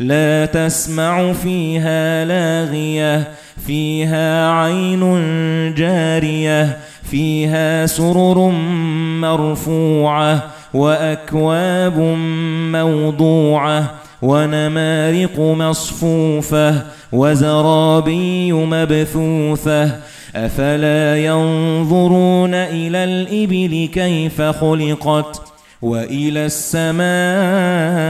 لا تسمع فيها لاغية فيها عين جارية فيها سرر مرفوعة وأكواب موضوعة ونمارق مصفوفة وزرابي مبثوثة. أفلا ينظرون إلى الإبل كيف خلقت وَإِلَى السَّمَاءِ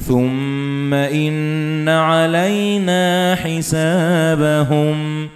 ثُمَّ إِنَّ عَلَيْنَا حِسَابَهُمْ